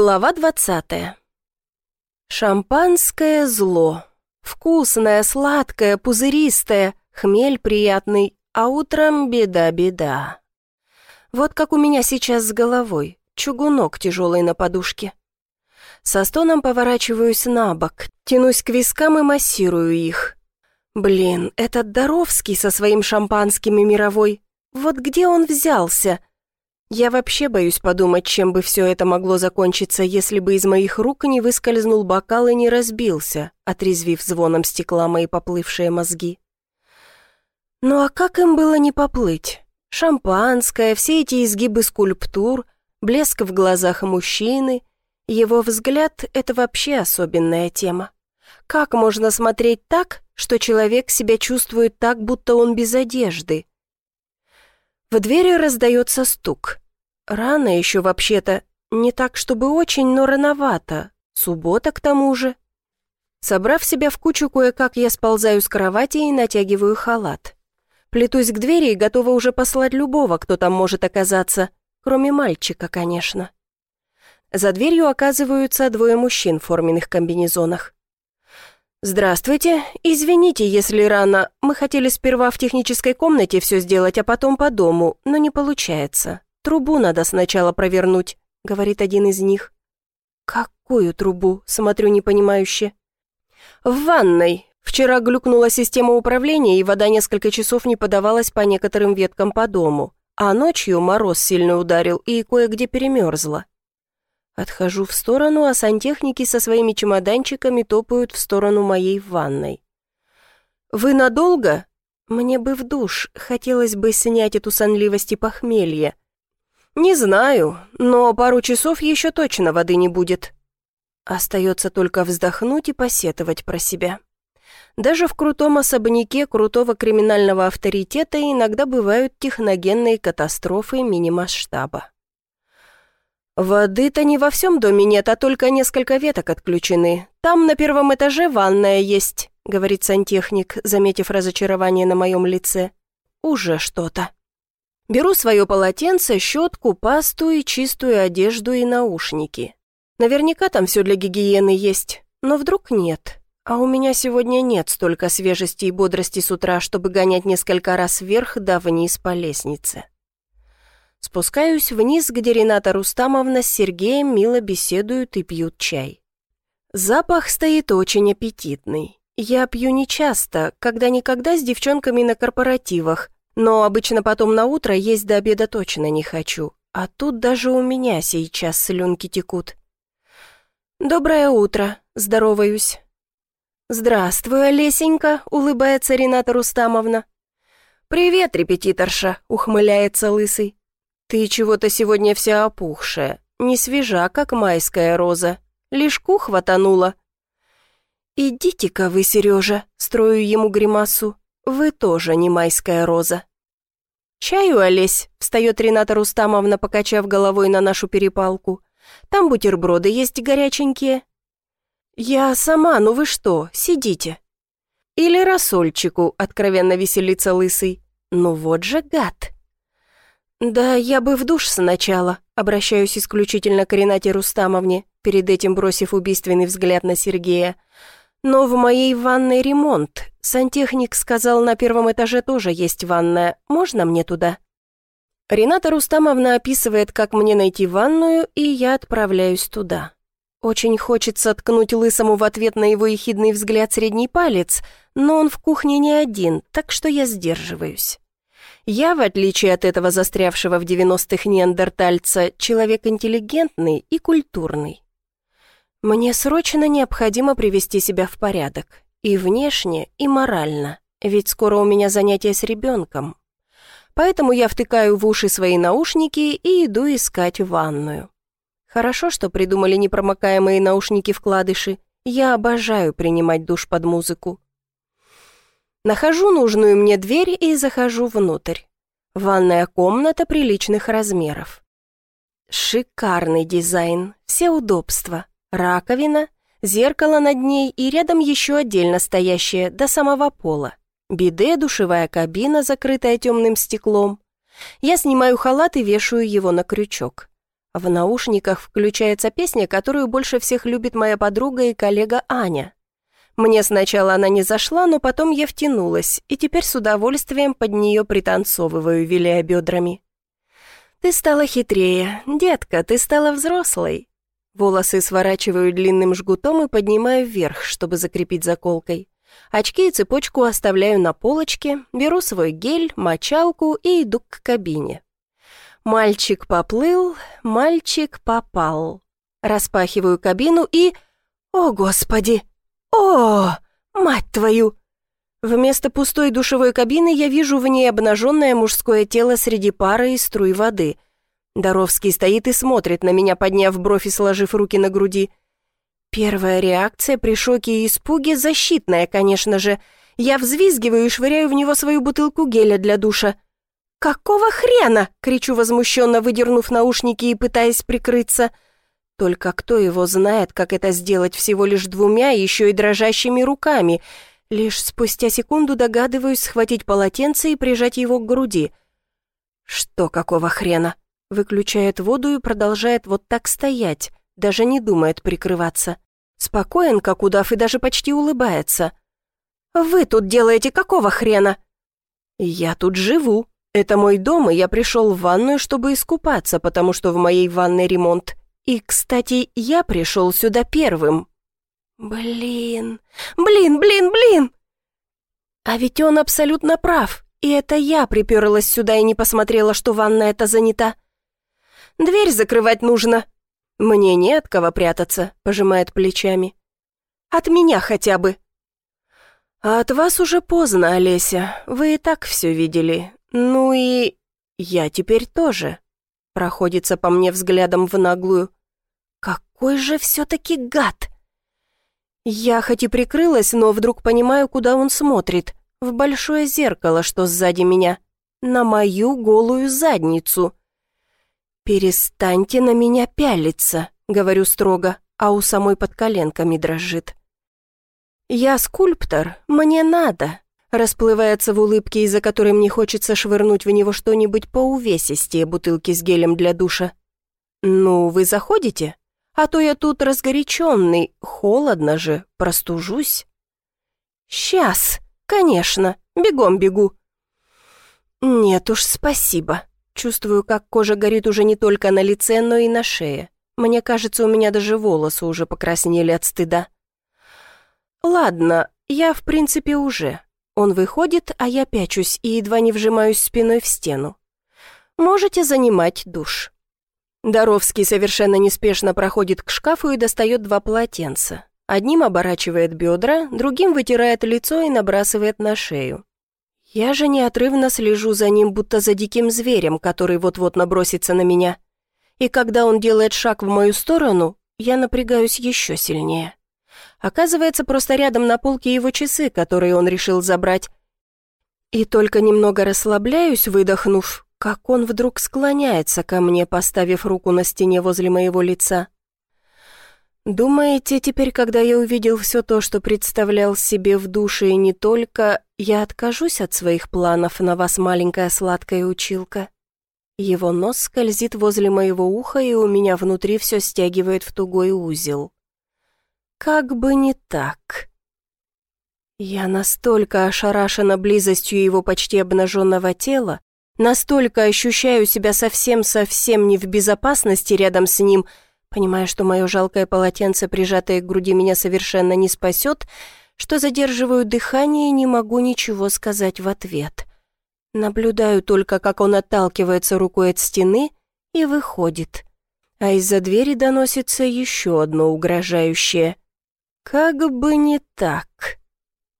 Глава двадцатая. Шампанское зло. Вкусное, сладкое, пузыристое, хмель приятный, а утром беда-беда. Вот как у меня сейчас с головой, чугунок тяжелый на подушке. Со стоном поворачиваюсь на бок, тянусь к вискам и массирую их. Блин, этот Доровский со своим шампанским и мировой, вот где он взялся? Я вообще боюсь подумать, чем бы все это могло закончиться, если бы из моих рук не выскользнул бокал и не разбился, отрезвив звоном стекла мои поплывшие мозги. Ну а как им было не поплыть? Шампанское, все эти изгибы скульптур, блеск в глазах мужчины. Его взгляд — это вообще особенная тема. Как можно смотреть так, что человек себя чувствует так, будто он без одежды? В двери раздается стук. Рано еще вообще-то. Не так, чтобы очень, но рановато. Суббота к тому же. Собрав себя в кучу, кое-как я сползаю с кровати и натягиваю халат. Плетусь к двери и готова уже послать любого, кто там может оказаться, кроме мальчика, конечно. За дверью оказываются двое мужчин в форменных комбинезонах. «Здравствуйте. Извините, если рано. Мы хотели сперва в технической комнате все сделать, а потом по дому, но не получается. Трубу надо сначала провернуть», — говорит один из них. «Какую трубу?» — смотрю непонимающе. «В ванной. Вчера глюкнула система управления, и вода несколько часов не подавалась по некоторым веткам по дому, а ночью мороз сильно ударил и кое-где перемерзла. Отхожу в сторону, а сантехники со своими чемоданчиками топают в сторону моей ванной. «Вы надолго?» «Мне бы в душ, хотелось бы снять эту сонливость и похмелье». «Не знаю, но пару часов еще точно воды не будет». Остается только вздохнуть и посетовать про себя. Даже в крутом особняке крутого криминального авторитета иногда бывают техногенные катастрофы мини-масштаба. «Воды-то не во всем доме нет, а только несколько веток отключены. Там на первом этаже ванная есть», — говорит сантехник, заметив разочарование на моем лице. «Уже что-то». Беру свое полотенце, щетку, пасту и чистую одежду и наушники. Наверняка там все для гигиены есть, но вдруг нет. А у меня сегодня нет столько свежести и бодрости с утра, чтобы гонять несколько раз вверх да вниз по лестнице. Спускаюсь вниз, где Рената Рустамовна с Сергеем мило беседуют и пьют чай. Запах стоит очень аппетитный. Я пью нечасто, когда-никогда с девчонками на корпоративах, но обычно потом на утро есть до обеда точно не хочу. А тут даже у меня сейчас слюнки текут. «Доброе утро», — здороваюсь. «Здравствуй, Олесенька», — улыбается Рената Рустамовна. «Привет, репетиторша», — ухмыляется Лысый. «Ты чего-то сегодня вся опухшая, не свежа, как майская роза. Лишку хватанула». «Идите-ка вы, Сережа», — строю ему гримасу. «Вы тоже не майская роза». «Чаю, Олесь», — встает Рената Рустамовна, покачав головой на нашу перепалку. «Там бутерброды есть горяченькие». «Я сама, ну вы что, сидите». «Или рассольчику», — откровенно веселится Лысый. «Ну вот же гад». «Да я бы в душ сначала», обращаюсь исключительно к Ренате Рустамовне, перед этим бросив убийственный взгляд на Сергея. «Но в моей ванной ремонт. Сантехник сказал, на первом этаже тоже есть ванная. Можно мне туда?» Рената Рустамовна описывает, как мне найти ванную, и я отправляюсь туда. Очень хочется ткнуть Лысому в ответ на его ехидный взгляд средний палец, но он в кухне не один, так что я сдерживаюсь. Я, в отличие от этого застрявшего в 90-х неандертальца, человек интеллигентный и культурный. Мне срочно необходимо привести себя в порядок. И внешне, и морально. Ведь скоро у меня занятия с ребенком. Поэтому я втыкаю в уши свои наушники и иду искать ванную. Хорошо, что придумали непромокаемые наушники-вкладыши. Я обожаю принимать душ под музыку. Нахожу нужную мне дверь и захожу внутрь. Ванная комната приличных размеров. Шикарный дизайн, все удобства. Раковина, зеркало над ней и рядом еще отдельно стоящее до самого пола. Биде, душевая кабина, закрытая темным стеклом. Я снимаю халат и вешаю его на крючок. В наушниках включается песня, которую больше всех любит моя подруга и коллега Аня. Мне сначала она не зашла, но потом я втянулась, и теперь с удовольствием под нее пританцовываю, виляя бедрами. «Ты стала хитрее. Детка, ты стала взрослой». Волосы сворачиваю длинным жгутом и поднимаю вверх, чтобы закрепить заколкой. Очки и цепочку оставляю на полочке, беру свой гель, мочалку и иду к кабине. Мальчик поплыл, мальчик попал. Распахиваю кабину и... О, Господи! О, мать твою! Вместо пустой душевой кабины я вижу в ней обнаженное мужское тело среди пары и струй воды. Доровский стоит и смотрит на меня, подняв бровь и сложив руки на груди. Первая реакция при шоке и испуге защитная, конечно же. Я взвизгиваю и швыряю в него свою бутылку геля для душа. «Какого хрена?» — кричу возмущенно, выдернув наушники и пытаясь прикрыться. Только кто его знает, как это сделать всего лишь двумя, еще и дрожащими руками — Лишь спустя секунду догадываюсь схватить полотенце и прижать его к груди. Что какого хрена? Выключает воду и продолжает вот так стоять, даже не думает прикрываться. Спокоен, как удав, и даже почти улыбается. «Вы тут делаете какого хрена?» «Я тут живу. Это мой дом, и я пришел в ванную, чтобы искупаться, потому что в моей ванной ремонт. И, кстати, я пришел сюда первым, Блин, блин, блин, блин! А ведь он абсолютно прав, и это я приперлась сюда и не посмотрела, что ванна эта занята. Дверь закрывать нужно. Мне не от кого прятаться, пожимает плечами. От меня хотя бы. А от вас уже поздно, Олеся, вы и так все видели. Ну и я теперь тоже. Проходится по мне взглядом в наглую. Какой же все-таки гад! Я хоть и прикрылась, но вдруг понимаю, куда он смотрит. В большое зеркало, что сзади меня. На мою голую задницу. «Перестаньте на меня пялиться», — говорю строго, а у самой под коленками дрожит. «Я скульптор, мне надо», — расплывается в улыбке, из-за которой мне хочется швырнуть в него что-нибудь по увесистее бутылки с гелем для душа. «Ну, вы заходите?» А то я тут разгоряченный, холодно же, простужусь». «Сейчас, конечно, бегом бегу». «Нет уж, спасибо. Чувствую, как кожа горит уже не только на лице, но и на шее. Мне кажется, у меня даже волосы уже покраснели от стыда». «Ладно, я в принципе уже». Он выходит, а я пячусь и едва не вжимаюсь спиной в стену. «Можете занимать душ». Доровский совершенно неспешно проходит к шкафу и достает два полотенца. Одним оборачивает бедра, другим вытирает лицо и набрасывает на шею. Я же неотрывно слежу за ним, будто за диким зверем, который вот-вот набросится на меня. И когда он делает шаг в мою сторону, я напрягаюсь еще сильнее. Оказывается, просто рядом на полке его часы, которые он решил забрать. И только немного расслабляюсь, выдохнув, как он вдруг склоняется ко мне, поставив руку на стене возле моего лица. Думаете, теперь, когда я увидел все то, что представлял себе в душе и не только, я откажусь от своих планов на вас, маленькая сладкая училка? Его нос скользит возле моего уха, и у меня внутри все стягивает в тугой узел. Как бы не так. Я настолько ошарашена близостью его почти обнаженного тела, Настолько ощущаю себя совсем-совсем не в безопасности рядом с ним, понимая, что мое жалкое полотенце, прижатое к груди, меня совершенно не спасет, что задерживаю дыхание и не могу ничего сказать в ответ. Наблюдаю только, как он отталкивается рукой от стены и выходит. А из-за двери доносится еще одно угрожающее. Как бы не так.